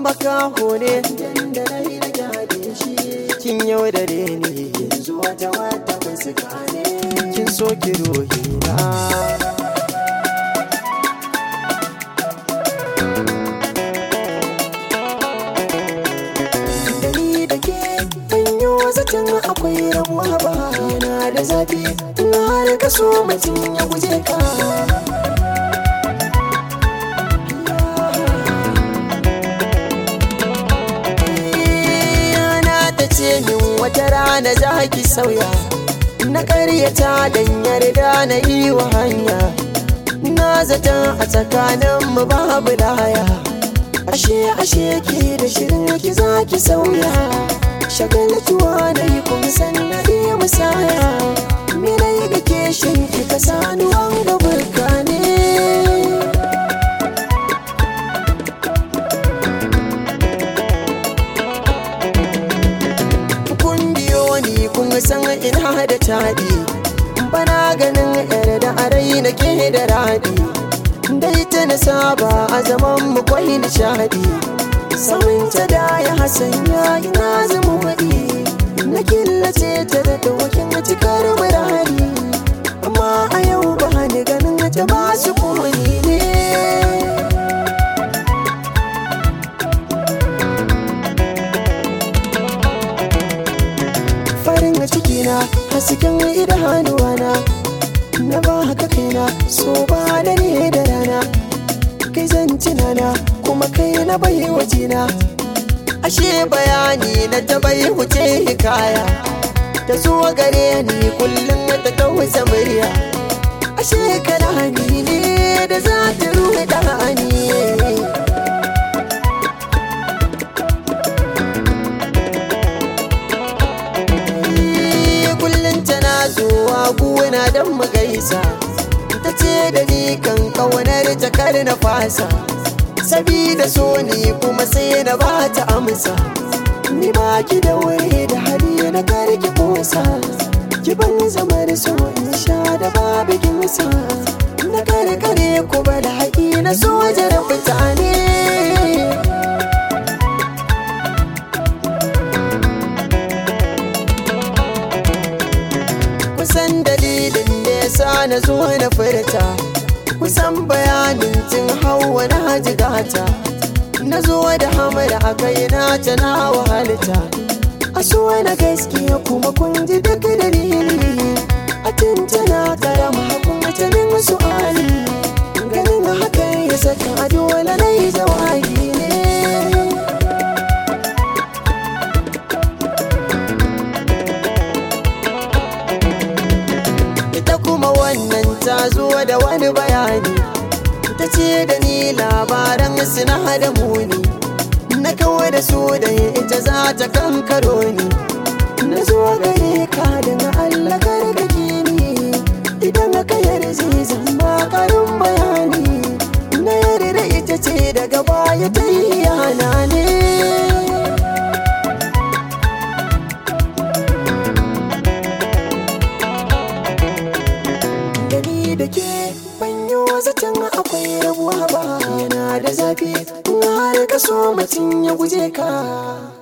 makaho ne. Da na yi na gyade shi. Kin yau da ni. Yanzu wata wata fuska ne kin so ki rohi na zaton akwai rabuwa ba. Yana da zafi in har ka so mutum ya guje ka. Wata rana za ki sauya. Na karyata dan yarda na yi wa hanya. Na zaton a tsakaninmu babu laya. Ashe ashe ki da shirin ki za ki sauya. Shagaltuwa na yi kuma sannan iya musaya. Me na yi ga keshin ki ka sani? Taɗi bana ganin yar da arai na ke da raɗi. Dai ta na saba a zaman mu kwai nishadi sauyin da ya hasanya ina zama waɗi. Na killace ta da tawakin cikar murari. Amma a yau ba ni ganin ta ba su hasken idanuwana. Na ba haka kaina so ba da ne da rana. Kai zan tunana kuma kai na bai wajena ashe bayani na ta bai wuce hikaya. Ta zo gare ni kullum ta tausa murya. Don mu gaisa. Ta ce da ni kan kawanar jakar na fasa. Sabida so ni kuma sai na ba ta amsa. Ni ba ki da wuri da hali na karki kosa. Ki ban zamar so in sha da babu gimsa. Na karkare ku ba da haƙi na soja da mutane sa na zo na furta. Kusan bayanin tun hawa na jigata na zo da hamada a kai na ta na wahalta. A na gaskiya kuma kun ji duk dalili ta zo da wani bayani. Ta ce da ni labaran suna da muni. Na kawo da su da ita za ta kankaro ni. Na zo gare ka da Allah gargaji ni. Idan aka yarje zan ba karin bayani. Na yarda ita ce daga baya ta yi yana da zafi in har ka so mutum ya guje ka.